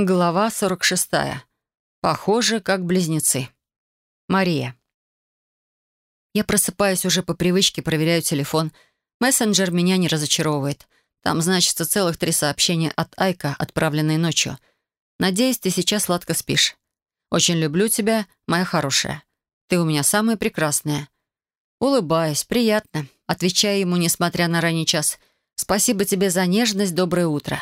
Глава 46. Похоже, как близнецы. Мария. Я просыпаюсь уже по привычке, проверяю телефон. Мессенджер меня не разочаровывает. Там значится целых три сообщения от Айка, отправленные ночью. Надеюсь, ты сейчас сладко спишь. Очень люблю тебя, моя хорошая. Ты у меня самая прекрасная. Улыбаюсь, приятно. Отвечаю ему, несмотря на ранний час. Спасибо тебе за нежность, доброе утро.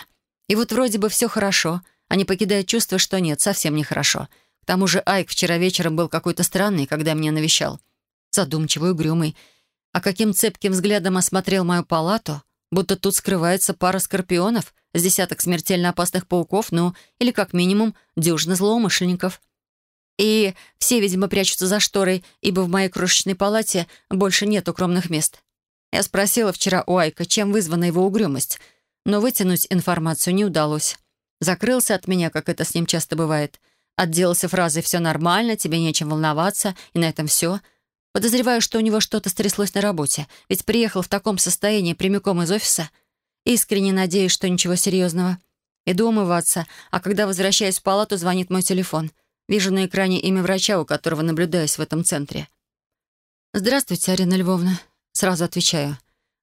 И вот вроде бы все хорошо — а не покидает чувство, что нет, совсем нехорошо. К тому же Айк вчера вечером был какой-то странный, когда меня навещал. Задумчивый, угрюмый. А каким цепким взглядом осмотрел мою палату, будто тут скрывается пара скорпионов с десяток смертельно опасных пауков, ну, или как минимум дюжина злоумышленников. И все, видимо, прячутся за шторой, ибо в моей крошечной палате больше нет укромных мест. Я спросила вчера у Айка, чем вызвана его угрюмость, но вытянуть информацию не удалось. Закрылся от меня, как это с ним часто бывает. Отделался фразой «все нормально, тебе нечем волноваться», и на этом все. Подозреваю, что у него что-то стряслось на работе, ведь приехал в таком состоянии прямиком из офиса. Искренне надеюсь, что ничего серьезного. Иду умываться, а когда возвращаюсь в палату, звонит мой телефон. Вижу на экране имя врача, у которого наблюдаюсь в этом центре. «Здравствуйте, Арина Львовна». Сразу отвечаю.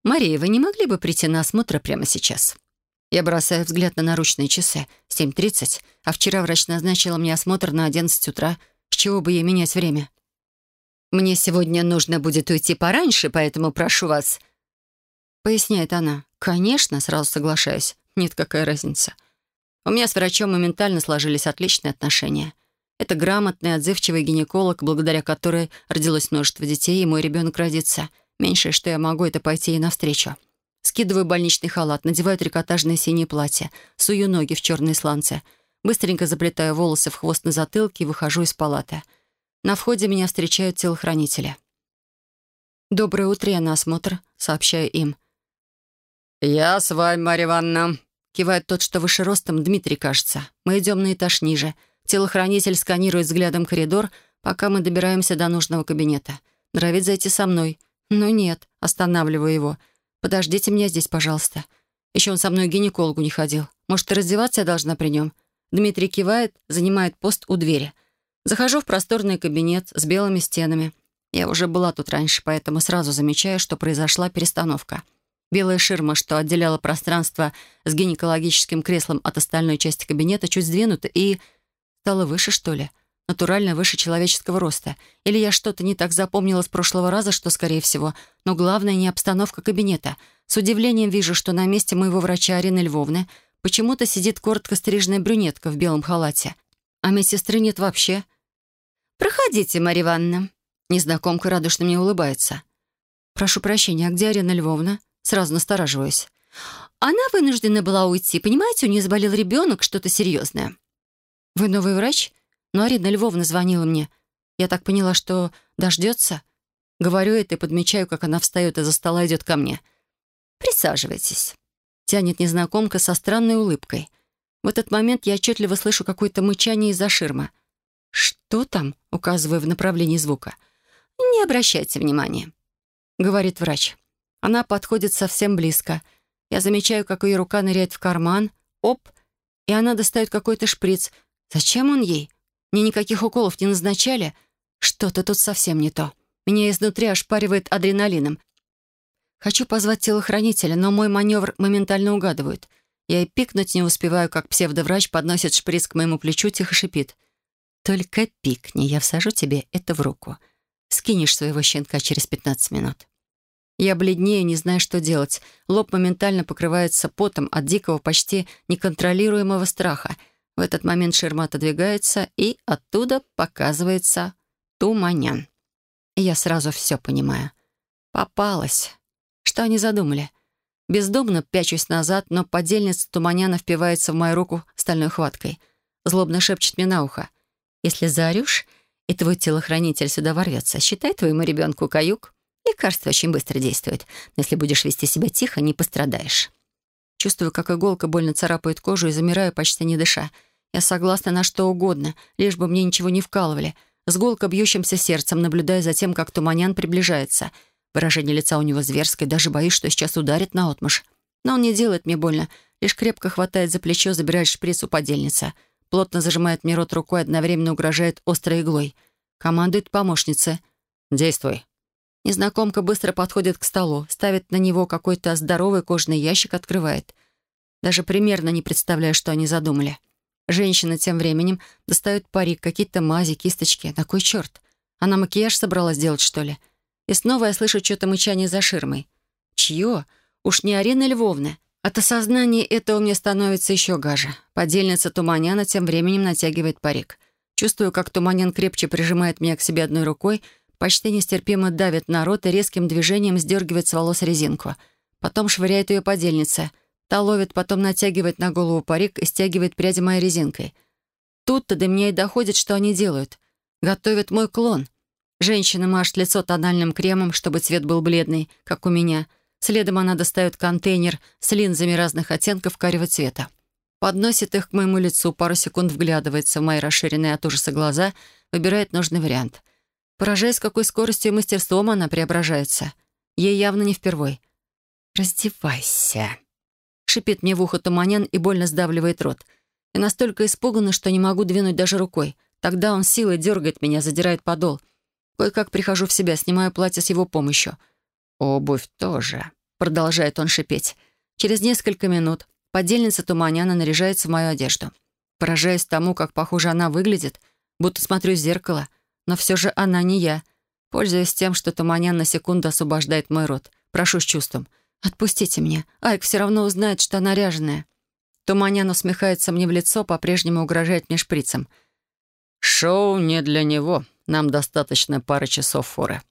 «Мария, вы не могли бы прийти на осмотр прямо сейчас?» Я бросаю взгляд на наручные часы. 7.30, а вчера врач назначила мне осмотр на 11 утра. С чего бы ей менять время? «Мне сегодня нужно будет уйти пораньше, поэтому прошу вас...» Поясняет она. «Конечно», сразу соглашаюсь. Нет, какая разница. У меня с врачом моментально сложились отличные отношения. Это грамотный, отзывчивый гинеколог, благодаря которой родилось множество детей, и мой ребенок родится. Меньшее, что я могу, это пойти ей навстречу. Скидываю больничный халат, надеваю трикотажное синее платье, сую ноги в черные сланцы, быстренько заплетаю волосы в хвост на затылке и выхожу из палаты. На входе меня встречают телохранители. «Доброе утро, я на осмотр», — сообщаю им. «Я с вами, Марья Ивановна», — кивает тот, что выше ростом, Дмитрий, кажется. Мы идем на этаж ниже. Телохранитель сканирует взглядом коридор, пока мы добираемся до нужного кабинета. Нравится зайти со мной. Но нет, останавливаю его — «Подождите меня здесь, пожалуйста. Еще он со мной к гинекологу не ходил. Может, и раздеваться я должна при нем?» Дмитрий кивает, занимает пост у двери. Захожу в просторный кабинет с белыми стенами. Я уже была тут раньше, поэтому сразу замечаю, что произошла перестановка. Белая ширма, что отделяла пространство с гинекологическим креслом от остальной части кабинета, чуть сдвинута и... Стала выше, что ли? Натурально выше человеческого роста. Или я что-то не так запомнила с прошлого раза, что, скорее всего. Но главное не обстановка кабинета. С удивлением вижу, что на месте моего врача Арины Львовны почему-то сидит коротко стриженная брюнетка в белом халате. А медсестры нет вообще. «Проходите, Марья Ивановна». Незнакомка радушно мне улыбается. «Прошу прощения, а где Арина Львовна?» Сразу настораживаюсь. «Она вынуждена была уйти. Понимаете, у нее заболел ребенок, что-то серьезное». «Вы новый врач?» Но Арина Львовна звонила мне. Я так поняла, что дождется. Говорю это и подмечаю, как она встает из-за стола и идет ко мне. «Присаживайтесь», — тянет незнакомка со странной улыбкой. В этот момент я отчетливо слышу какое-то мычание из-за ширмы. «Что там?» — указываю в направлении звука. «Не обращайте внимания», — говорит врач. Она подходит совсем близко. Я замечаю, как ее рука ныряет в карман. Оп! И она достает какой-то шприц. Зачем он ей? Мне никаких уколов не назначали. Что-то тут совсем не то. Меня изнутри ошпаривает адреналином. Хочу позвать телохранителя, но мой маневр моментально угадывают. Я и пикнуть не успеваю, как псевдоврач подносит шприц к моему плечу, тихо шипит. «Только пикни, я всажу тебе это в руку. Скинешь своего щенка через 15 минут». Я бледнею, не знаю, что делать. Лоб моментально покрывается потом от дикого, почти неконтролируемого страха — в этот момент ширма отодвигается, и оттуда показывается Туманян. Я сразу все понимаю. Попалась. Что они задумали? Бездумно пячусь назад, но подельница Туманяна впивается в мою руку стальной хваткой. Злобно шепчет мне на ухо. «Если заорешь, и твой телохранитель сюда ворвется, считай твоему ребенку каюк. Лекарство очень быстро действует, но если будешь вести себя тихо, не пострадаешь». Чувствую, как иголка больно царапает кожу и замираю, почти не дыша. Я согласна на что угодно, лишь бы мне ничего не вкалывали. С гулко бьющимся сердцем наблюдаю за тем, как Туманян приближается. Выражение лица у него зверское, даже боюсь, что сейчас ударит наотмашь. Но он не делает мне больно, лишь крепко хватает за плечо, забирает шприц у подельницы. плотно зажимает мне рот рукой, одновременно угрожает острой иглой. Командует помощница. «Действуй». Незнакомка быстро подходит к столу, ставит на него какой-то здоровый кожаный ящик, открывает. Даже примерно не представляю, что они задумали. Женщина тем временем достает парик, какие-то мази, кисточки. На кой черт? Она макияж собралась делать, что ли? И снова я слышу что-то мычание за ширмой. Чье? Уж не Арина Львовна. От осознания этого мне становится еще гаже. Подельница Туманяна тем временем натягивает парик. Чувствую, как Туманян крепче прижимает меня к себе одной рукой, почти нестерпимо давит на рот и резким движением сдергивает с волос резинку. Потом швыряет ее подельница. Та ловит, потом натягивает на голову парик и стягивает пряди моей резинкой. Тут-то до меня и доходит, что они делают. Готовят мой клон. Женщина машет лицо тональным кремом, чтобы цвет был бледный, как у меня — Следом она достает контейнер с линзами разных оттенков карего цвета. Подносит их к моему лицу, пару секунд вглядывается в мои расширенные от ужаса глаза, выбирает нужный вариант. Поражаясь, какой скоростью и мастерством она преображается. Ей явно не впервой. «Раздевайся», — шипит мне в ухо туманян и больно сдавливает рот. Я настолько испугана, что не могу двинуть даже рукой. Тогда он силой дергает меня, задирает подол. Кое-как прихожу в себя, снимаю платье с его помощью — «Обувь тоже», — продолжает он шипеть. Через несколько минут подельница Туманяна наряжается в мою одежду. Поражаясь тому, как похоже она выглядит, будто смотрю в зеркало, но все же она не я. Пользуясь тем, что Туманян на секунду освобождает мой рот, прошу с чувством. «Отпустите меня. Айк все равно узнает, что она ряженая». Туманян усмехается мне в лицо, по-прежнему угрожает мне шприцем. «Шоу не для него. Нам достаточно пары часов форы».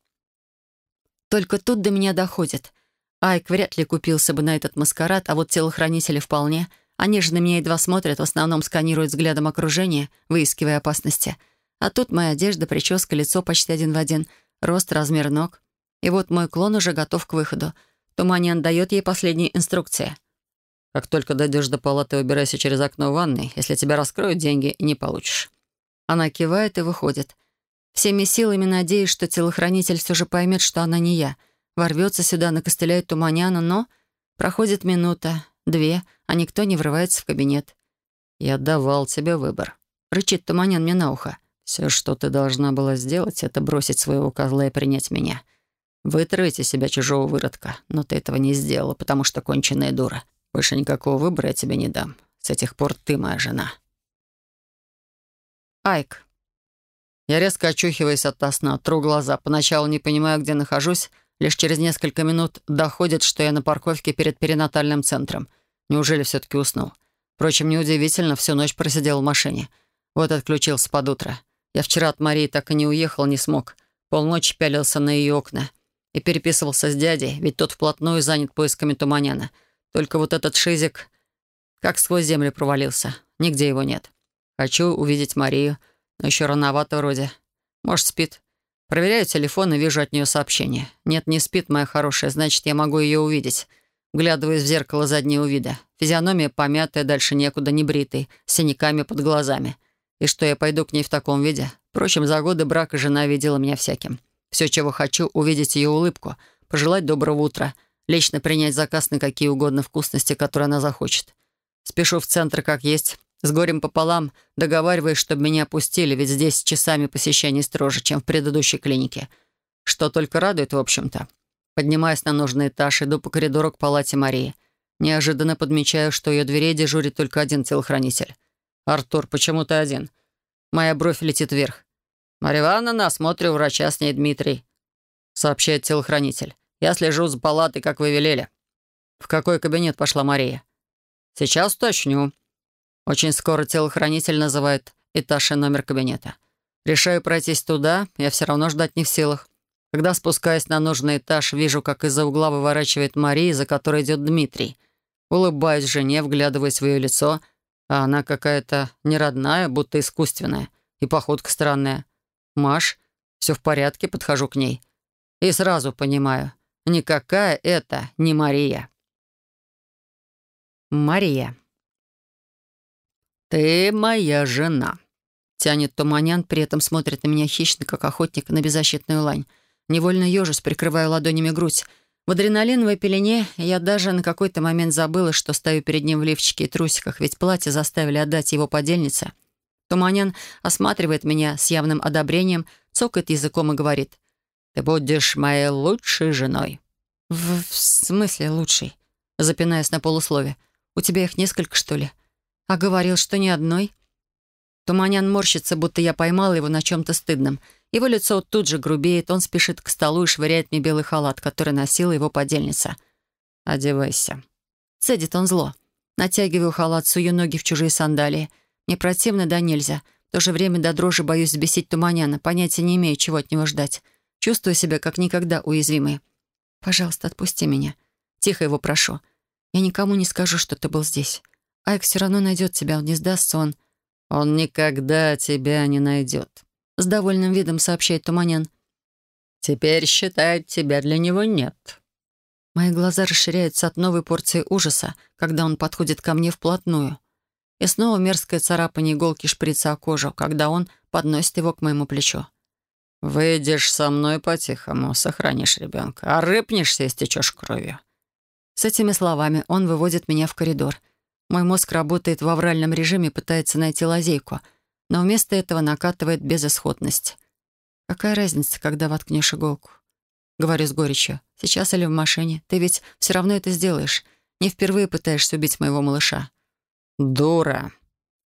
Только тут до меня доходит. Айк вряд ли купился бы на этот маскарад, а вот телохранители вполне. Они же на меня едва смотрят, в основном сканируют взглядом окружение, выискивая опасности. А тут моя одежда, прическа, лицо почти один в один, рост, размер ног. И вот мой клон уже готов к выходу. Туманян дает ей последние инструкции. «Как только дойдешь до палаты, убирайся через окно ванной. Если тебя раскроют, деньги не получишь». Она кивает и выходит. Всеми силами надеюсь, что телохранитель все же поймет, что она не я. Ворвется сюда, накостыляет Туманяна, но... Проходит минута, две, а никто не врывается в кабинет. «Я давал тебе выбор», — рычит Туманян мне на ухо. «Все, что ты должна была сделать, это бросить своего козла и принять меня. Вытравить себя чужого выродка, но ты этого не сделала, потому что конченая дура. Больше никакого выбора я тебе не дам. С этих пор ты моя жена». Айк. Я резко очухиваюсь от сна, тру глаза. Поначалу не понимаю, где нахожусь. Лишь через несколько минут доходит, что я на парковке перед перинатальным центром. Неужели все-таки уснул? Впрочем, неудивительно, всю ночь просидел в машине. Вот отключился под утро. Я вчера от Марии так и не уехал, не смог. Полночи пялился на ее окна. И переписывался с дядей, ведь тот вплотную занят поисками Туманяна. Только вот этот шизик как сквозь землю провалился. Нигде его нет. Хочу увидеть Марию — но еще рановато вроде. Может, спит. Проверяю телефон и вижу от нее сообщение. Нет, не спит, моя хорошая, значит, я могу ее увидеть. Глядываясь в зеркало заднего вида. Физиономия помятая, дальше некуда, не бритый, с синяками под глазами. И что, я пойду к ней в таком виде? Впрочем, за годы брака жена видела меня всяким. Все, чего хочу, увидеть ее улыбку, пожелать доброго утра, лично принять заказ на какие угодно вкусности, которые она захочет. Спешу в центр как есть, с горем пополам договариваясь, чтобы меня пустили, ведь здесь часами посещений строже, чем в предыдущей клинике. Что только радует, в общем-то. Поднимаясь на нужный этаж, иду по коридору к палате Марии. Неожиданно подмечаю, что у ее дверей дежурит только один телохранитель. «Артур, почему ты один?» Моя бровь летит вверх. «Марья Ивановна, на осмотре у врача с ней Дмитрий», — сообщает телохранитель. «Я слежу за палатой, как вы велели». «В какой кабинет пошла Мария?» «Сейчас уточню», очень скоро телохранитель называет этаж и номер кабинета. Решаю пройтись туда, я все равно ждать не в силах. Когда спускаясь на нужный этаж, вижу, как из-за угла выворачивает Мария, за которой идет Дмитрий. Улыбаюсь жене, вглядываясь в ее лицо, а она какая-то неродная, будто искусственная, и походка странная. «Маш, все в порядке?» Подхожу к ней. И сразу понимаю, никакая это не Мария. Мария. «Ты моя жена», — тянет Туманян, при этом смотрит на меня хищно, как охотник на беззащитную лань. Невольно ежусь, прикрываю ладонями грудь. В адреналиновой пелене я даже на какой-то момент забыла, что стою перед ним в лифчике и трусиках, ведь платье заставили отдать его подельнице. Туманян осматривает меня с явным одобрением, цокает языком и говорит. «Ты будешь моей лучшей женой». «В, в смысле лучшей?» Запинаясь на полуслове. «У тебя их несколько, что ли?» «А говорил, что ни одной?» Туманян морщится, будто я поймала его на чем-то стыдном. Его лицо тут же грубеет, он спешит к столу и швыряет мне белый халат, который носила его подельница. «Одевайся». Цедит он зло. Натягиваю халат, сую ноги в чужие сандалии. Мне противно да нельзя. В то же время до дрожи боюсь взбесить Туманяна, понятия не имею, чего от него ждать. Чувствую себя как никогда уязвимой. «Пожалуйста, отпусти меня». Тихо его прошу. «Я никому не скажу, что ты был здесь. Айк все равно найдет тебя, он не сдастся, он...» «Он никогда тебя не найдет», — с довольным видом сообщает Туманян. «Теперь считает тебя для него нет». Мои глаза расширяются от новой порции ужаса, когда он подходит ко мне вплотную. И снова мерзкая царапание иголки шприца о кожу, когда он подносит его к моему плечу. «Выйдешь со мной по-тихому, сохранишь ребенка, а рыпнешься и стечешь кровью». С этими словами он выводит меня в коридор — мой мозг работает в авральном режиме, пытается найти лазейку, но вместо этого накатывает безысходность. Какая разница, когда воткнешь иголку? Говорю с горечью. Сейчас или в машине. Ты ведь все равно это сделаешь. Не впервые пытаешься убить моего малыша. «Дура!»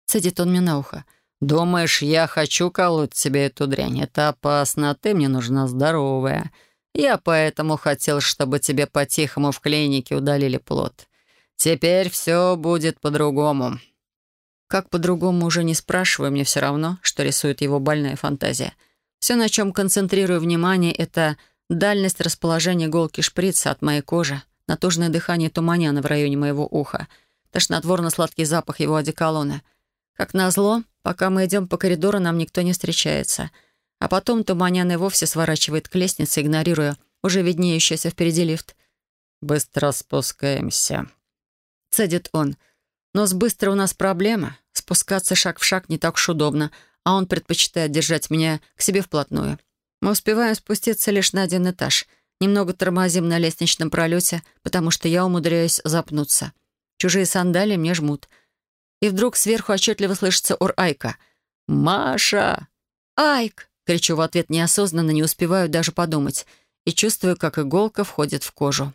Цедит он мне на ухо. «Думаешь, я хочу колоть себе эту дрянь? Это опасно, а ты мне нужна здоровая. Я поэтому хотел, чтобы тебе по-тихому в клинике удалили плод. Теперь все будет по-другому. Как по-другому уже не спрашиваю, мне все равно, что рисует его больная фантазия. Все, на чем концентрирую внимание, это дальность расположения иголки шприца от моей кожи, натужное дыхание туманяна в районе моего уха, тошнотворно-сладкий запах его одеколона. Как назло, пока мы идем по коридору, нам никто не встречается. А потом туманян и вовсе сворачивает к лестнице, игнорируя уже виднеющийся впереди лифт. «Быстро спускаемся», — цедит он. «Но с быстро у нас проблема. Спускаться шаг в шаг не так уж удобно, а он предпочитает держать меня к себе вплотную. Мы успеваем спуститься лишь на один этаж. Немного тормозим на лестничном пролете, потому что я умудряюсь запнуться. Чужие сандалии мне жмут. И вдруг сверху отчетливо слышится ор Айка. «Маша!» «Айк!» — кричу в ответ неосознанно, не успеваю даже подумать. И чувствую, как иголка входит в кожу.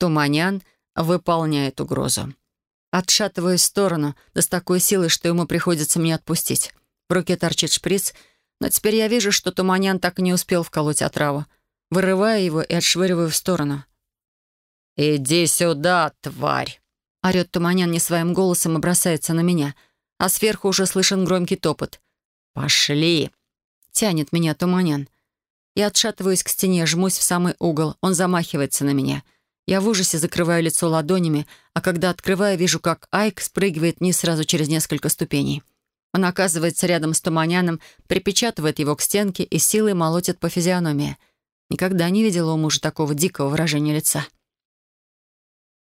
Туманян выполняет угрозу. Отшатываюсь в сторону, да с такой силой, что ему приходится мне отпустить. В руке торчит шприц, но теперь я вижу, что Туманян так и не успел вколоть отраву. Вырываю его и отшвыриваю в сторону. «Иди сюда, тварь!» Орет Туманян не своим голосом и бросается на меня, а сверху уже слышен громкий топот. «Пошли!» Тянет меня Туманян. Я отшатываюсь к стене, жмусь в самый угол. Он замахивается на меня — я в ужасе закрываю лицо ладонями, а когда открываю, вижу, как Айк спрыгивает вниз сразу через несколько ступеней. Он оказывается рядом с Туманяном, припечатывает его к стенке и силой молотит по физиономии. Никогда не видела у мужа такого дикого выражения лица.